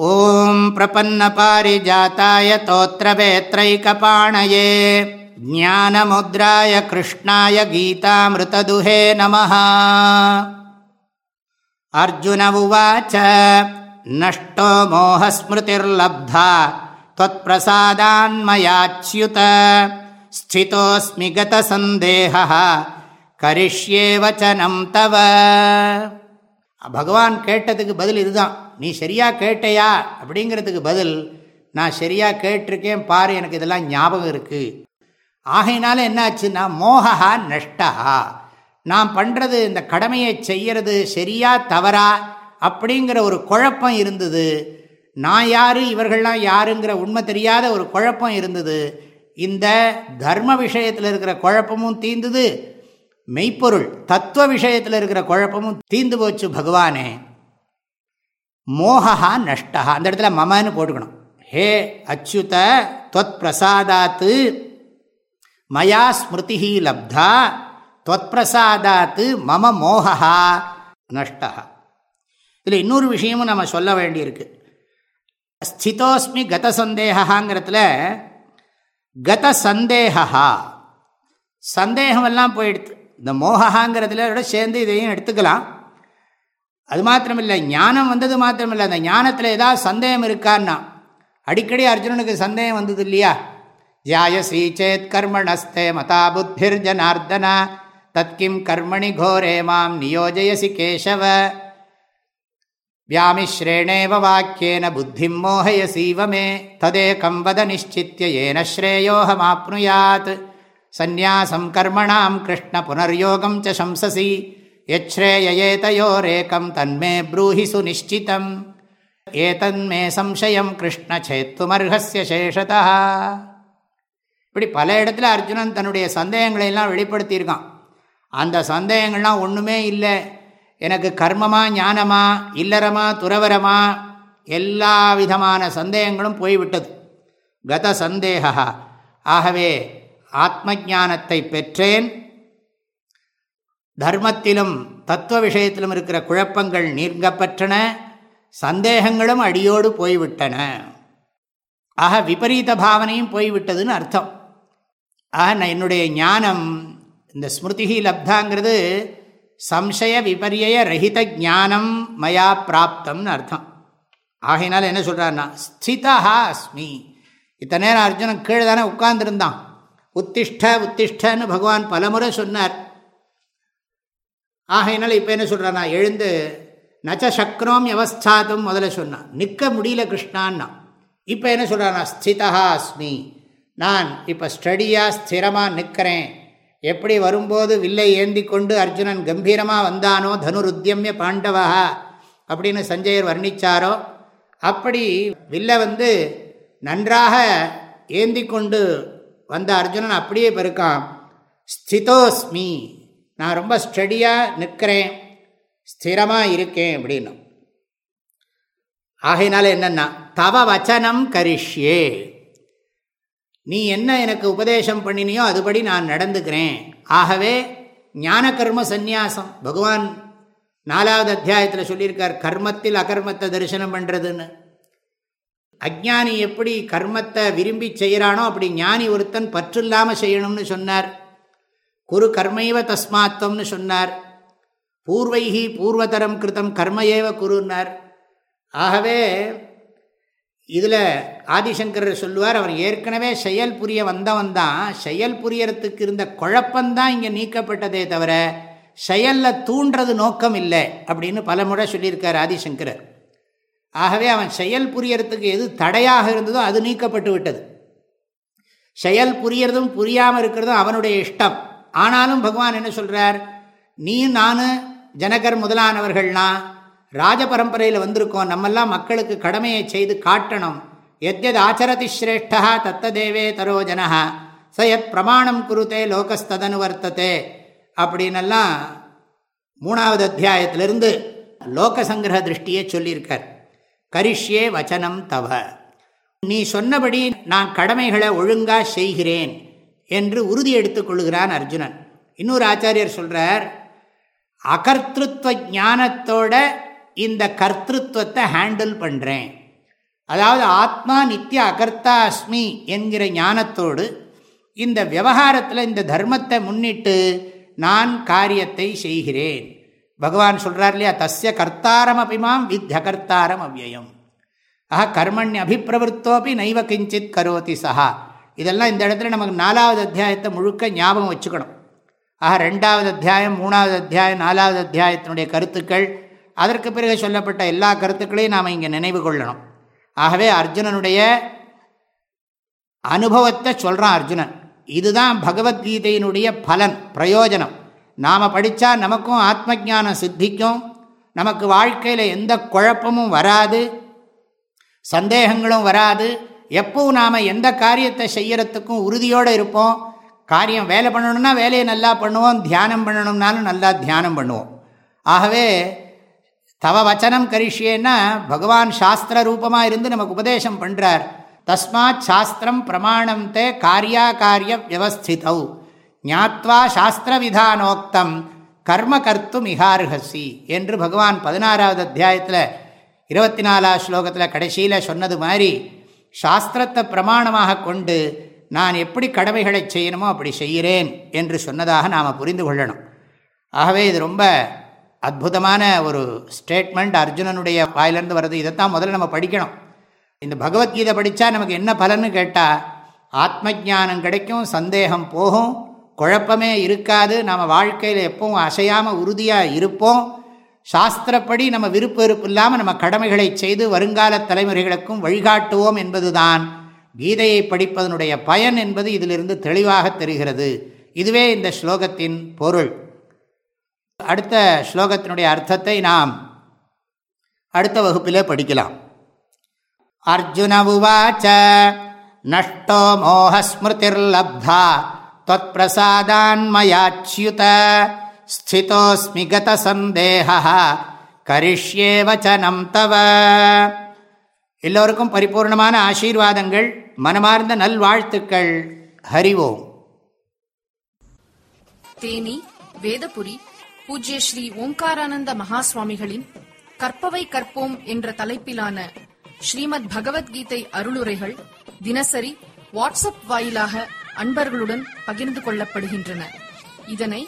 ॐ प्रपन्नपारिजाताय तोत्रवेत्रैकपाणये ज्ञानमुद्राय कृष्णाय गीतामृतदुहे नमः अर्जुन उवाच नष्टो मोहस्मृतिर्लब्धा त्वत्प्रसादान्मयाच्युत स्थितोऽस्मि गतसन्देहः करिष्ये वचनं तव பகவான் கேட்டதுக்கு பதில் இதுதான் நீ சரியாக கேட்டையா? அப்படிங்கிறதுக்கு பதில் நான் சரியாக கேட்டிருக்கேன் பாரு எனக்கு இதெல்லாம் ஞாபகம் இருக்குது ஆகையினால என்னாச்சுன்னா மோகா நஷ்டா நான் பண்ணுறது இந்த கடமையை செய்கிறது சரியா தவறா? அப்படிங்கிற ஒரு குழப்பம் இருந்தது. நான் யார் இவர்கள்லாம் யாருங்கிற உண்மை தெரியாத ஒரு குழப்பம் இருந்தது. இந்த தர்ம விஷயத்தில் இருக்கிற குழப்பமும் தீர்ந்தது மெய்ப்பொருள் தத்துவ விஷயத்தில் இருக்கிற குழப்பமும் தீந்து போச்சு பகவானே. மோகா நஷ்டா அந்த இடத்துல மமன்னு போட்டுக்கணும். ஹே அச்சுத தொத் பிரசாதாத்து மயா ஸ்மிருதி லப்தா. தொத் பிரசாதாத்து மம மோகா நஷ்டா இதில் இன்னொரு விஷயமும் நம்ம சொல்ல வேண்டியிருக்கு. ஸ்திதோஸ்மி கத சந்தேகாங்கிறதுல கத சந்தேகா சந்தேகமெல்லாம் போயிடுது. இந்த மோகாங்கிறதுல சேர்ந்து இதையும் எடுத்துக்கலாம். அது மாத்திரமில்லை ஞானம் வந்தது மாத்திரமில்லை. அந்த ஞானத்தில் ஏதாவது சந்தேகம் இருக்கான்னா அடிக்கடி அர்ஜுனனுக்கு சந்தேகம் வந்தது இல்லையா? ஜாய ஸ்ரீச்சேத் கர்மணஸ்தே மதா புத்திர் ஜனார்தனா தத்கிம் கர்மணி கோரே மாம் நியோஜயசி கேசவ. வியாமிஸ்ரேணேவ வாக்கியேன புத்திம் மோகய சீவமே ததேகம் வத நிச்சித்திய ஏன ஸ்ரேயோகமாப்னுயாத் சந்நியாசம் கர்மணாம் கிருஷ்ண புனர்யோகம் ச சம்சசி. யச்ரேயேதயோரேக்கம் தன்மே ப்ரூஹி சுனிஷ்டிதம் ஏதன்மே சம்சயம் கிருஷ்ண சேத்துமர்ஹஸ்ய சேஷதா இப்படி பல இடத்துல அர்ஜுனன் தன்னுடைய சந்தேகங்களையெல்லாம் வெளிப்படுத்தியிருக்கான். அந்த சந்தேகங்கள்லாம் ஒன்றுமே இல்லை. எனக்கு கர்மமா ஞானமா இல்லறமா துறவரமா எல்லா விதமான சந்தேகங்களும் போய்விட்டது. கத சந்தேகா ஆகவே ஆத்ம ஜானத்தை பெற்றேன். தர்மத்திலும் தத்துவ விஷயத்திலும் இருக்கிற குழப்பங்கள் நீங்கப்பற்றன சந்தேகங்களும் அடியோடு போய்விட்டன. ஆக விபரீத பாவனையும் போய்விட்டதுன்னு அர்த்தம். ஆக நான் என்னுடைய ஞானம் இந்த ஸ்மிருதி லப்தாங்கிறது சம்சய விபரிய ரஹித ஜானம் மயா பிராப்தம்னு அர்த்தம். ஆகையினால என்ன சொல்கிறாருன்னா ஸ்திதா அஸ்மி. இத்தனை நேரம் அர்ஜுனன் கீழே தானே உட்கார்ந்துருந்தான். உத்திஷ்ட உத்திஷ்டன்னு பகவான் பலமுறை சொன்னார். ஆகையினால இப்போ என்ன சொல்கிறான் எழுந்து நச்ச சக்ரோம் எவஸ்தாத்தும் முதல்ல சொன்னான் நிற்க முடியல கிருஷ்ணான்னா. இப்போ என்ன சொல்கிறான் ஸ்திதா அஸ்மி. நான் இப்போ ஸ்டடியாக ஸ்திரமாக நிற்கிறேன். எப்படி வரும்போது வில்லை ஏந்தி கொண்டு அர்ஜுனன் கம்பீரமாக வந்தானோ தனுருத்தியமிய பாண்டவா அப்படின்னு சஞ்சயர் வர்ணித்தாரோ அப்படி வில்லை வந்து நன்றாக ஏந்தி கொண்டு வந்த அர்ஜுனன் அப்படியே பெருக்கான். ஸ்திதோஸ்மி. நான் ரொம்ப ஸ்டடியாக நிற்கிறேன் ஸ்திரமாக இருக்கேன் அப்படின்னு ஆகையினால என்னென்னா தவ வச்சனம் கரிஷ்யே. நீ என்ன எனக்கு உபதேசம் பண்ணினியோ அதுபடி நான் நடந்துக்கிறேன். ஆகவே ஞான கர்ம சந்நியாசம். பகவான் நாலாவது அத்தியாயத்தில் சொல்லியிருக்கார் கர்மத்தில் அகர்மத்தை தரிசனம் பண்ணுறதுன்னு அஜானி எப்படி கர்மத்தை விரும்பி செய்கிறானோ அப்படி ஞானி ஒருத்தன் பற்று இல்லாமல் செய்யணும்னு சொன்னார். குரு கர்மைவ தஸ்மாத்தம்னு சொன்னார். பூர்வைகி பூர்வதரம் கிருத்தம் கர்மையேவ குருன்னார். ஆகவே இதில் ஆதிசங்கரர் சொல்லுவார் அவர் ஏற்கனவே செயல் புரிய வந்தவன் தான் செயல் புரியறதுக்கு இருந்த குழப்பந்தான் இங்கே நீக்கப்பட்டதே தவிர செயலில் தூண்டுறது நோக்கம் இல்லை அப்படின்னு பல முறை சொல்லியிருக்கார் ஆதிசங்கரர். ஆகவே அவன் செயல் புரியறதுக்கு எது தடையாக இருந்ததோ அது நீக்கப்பட்டு விட்டது. செயல் புரியறதும் புரியாமல் இருக்கிறதும் அவனுடைய இஷ்டம். ஆனாலும் பகவான் என்ன சொல்கிறார் நீ நான் ஜனகர் முதலானவர்கள்னா ராஜ பரம்பரையில் வந்திருக்கோம். நம்மெல்லாம் மக்களுக்கு கடமையை செய்து காட்டணும். எத்யத் ஆச்சரதி ஸ்ரேஷ்டா தத்ததேவே தரோ ஜனஹா. சயத் பிரமாணம் குருத்தே லோகஸ்ததனு வர்த்ததே. அப்படின்னெல்லாம் மூணாவது அத்தியாயத்திலிருந்து லோகசங்கிரக திருஷ்டியை சொல்லியிருக்கார். கரிஷ்யே வச்சனம் தவ. நீ சொன்னபடி நான் கடமைகளை ஒழுங்காக செய்கிறேன். என்று உறுதி எடுத்துக்கொள்கிறான் அர்ஜுனன். இன்னொரு ஆச்சாரியர் சொல்கிறார் அகர்த்திருவ ஞானத்தோட இந்த கர்த்திருவத்தை ஹேண்டில் பண்ணுறேன் அதாவது ஆத்மா நித்திய அகர்த்தா அஸ்மி என்கிற ஞானத்தோடு இந்த விவகாரத்தில் இந்த தர்மத்தை முன்னிட்டு நான் காரியத்தை செய்கிறேன். பகவான் சொல்கிறார் இல்லையா தஸ்ய கர்த்தாரம் அபிமாம் வித்யகர்த்தாரம் அவ்வயம். ஆஹா கர்மண்ய அபிப்பிரவருத்தோப்பி நைவ கிஞ்சித் கரோதி சஹா. இதெல்லாம் இந்த இடத்துல நமக்கு நாலாவது அத்தியாயத்தை முழுக்க ஞாபகம் வச்சுக்கணும். ஆக ரெண்டாவது அத்தியாயம் மூணாவது அத்தியாயம் நாலாவது அத்தியாயத்தினுடைய கருத்துக்கள் அதற்கு பிறகு சொல்லப்பட்ட எல்லா கருத்துக்களையும் நாம் இங்கே நினைவு கொள்ளணும். ஆகவே அர்ஜுனனுடைய அனுபவத்தை சொல்கிறான் அர்ஜுனன். இதுதான் பகவத்கீதையினுடைய பலன் பிரயோஜனம். நாம் படித்தா நமக்கும் ஆத்ம ஜானம் சித்திக்கும். நமக்கு வாழ்க்கையில் எந்த குழப்பமும் வராது. சந்தேகங்களும் வராது. எப்பவும் நாம் எந்த காரியத்தை செய்யறதுக்கும் உறுதியோடு இருப்போம். காரியம் வேலை பண்ணணும்னா வேலையை நல்லா பண்ணுவோம். தியானம் பண்ணணும்னாலும் நல்லா தியானம் பண்ணுவோம். ஆகவே தவ வச்சனம் கரிஷியேன்னா பகவான் சாஸ்திர ரூபமாக இருந்து நமக்கு உபதேசம் பண்ணுறார் தஸ்மாத் சாஸ்திரம் பிரமாணம் தே காரியா காரிய வியவஸ்திதௌ. ஞாத்வா சாஸ்திர விதானோக்தம். கர்ம கர்த்தும் இகார்ஹசி என்று பகவான் பதினாறாவது அத்தியாயத்தில் இருபத்தி நாலாவது ஸ்லோகத்தில் கடைசியில் சொன்னது மாதிரி சாஸ்திரத்தை பிரமாணமாக கொண்டு நான் எப்படி கடமைகளை செய்யணுமோ அப்படி செய்கிறேன் என்று சொன்னதாக நாம் புரிந்து கொள்ளணும். ஆகவே இது ரொம்ப அற்புதமான ஒரு ஸ்டேட்மெண்ட். அர்ஜுனனுடைய வாயிலிருந்து வருது. இதைத்தான் முதல்ல நம்ம படிக்கணும். இந்த பகவத்கீதை படித்தா நமக்கு என்ன பலன்னு கேட்டால் ஆத்ம ஜானம் கிடைக்கும் சந்தேகம் போகும் குழப்பமே இருக்காது. நம்ம வாழ்க்கையில் எப்பவும் அசையாமல் உறுதியாக இருப்போம். சாஸ்திரப்படி நம்ம விருப்ப வெறுப்பு இல்லாமல் நம்ம கடமைகளை செய்து வருங்கால தலைமுறைகளுக்கும் வழிகாட்டுவோம் என்பதுதான். கீதையை படிப்பதனுடைய பயன் என்பது இதிலிருந்து தெளிவாக தெரிகிறது. இதுவே இந்த ஸ்லோகத்தின் பொருள். அடுத்த ஸ்லோகத்தினுடைய அர்த்தத்தை நாம் அடுத்த வகுப்பிலே படிக்கலாம். அர்ஜுன உவாச்ச நஷ்டோ மோகஸ்மிருதிர்லப்தா தொத் பிரசாதான்மயாச்சியுத ஸ்திதோஸ்மி கத சந்தேக கரிஷ்யே வச்சனம் தவ எல்லோருக்கும் பரிபூர்ணமான ஆசீர்வாதங்கள் மனமார்ந்த நல்வாழ்த்துக்கள். ஹரிவோம் தேனி வேதபுரி பூஜ்ய ஸ்ரீ ஓம்காரானந்த மகாஸ்வாமிகளின் கற்பவை கற்போம் என்ற தலைப்பிலான ஸ்ரீமத் பகவத்கீதை அருளுரைகள் தினசரி வாட்ஸ்அப் வாயிலாக அன்பர்களுடன் பகிர்ந்து கொள்ளப்படுகின்றன. இதனை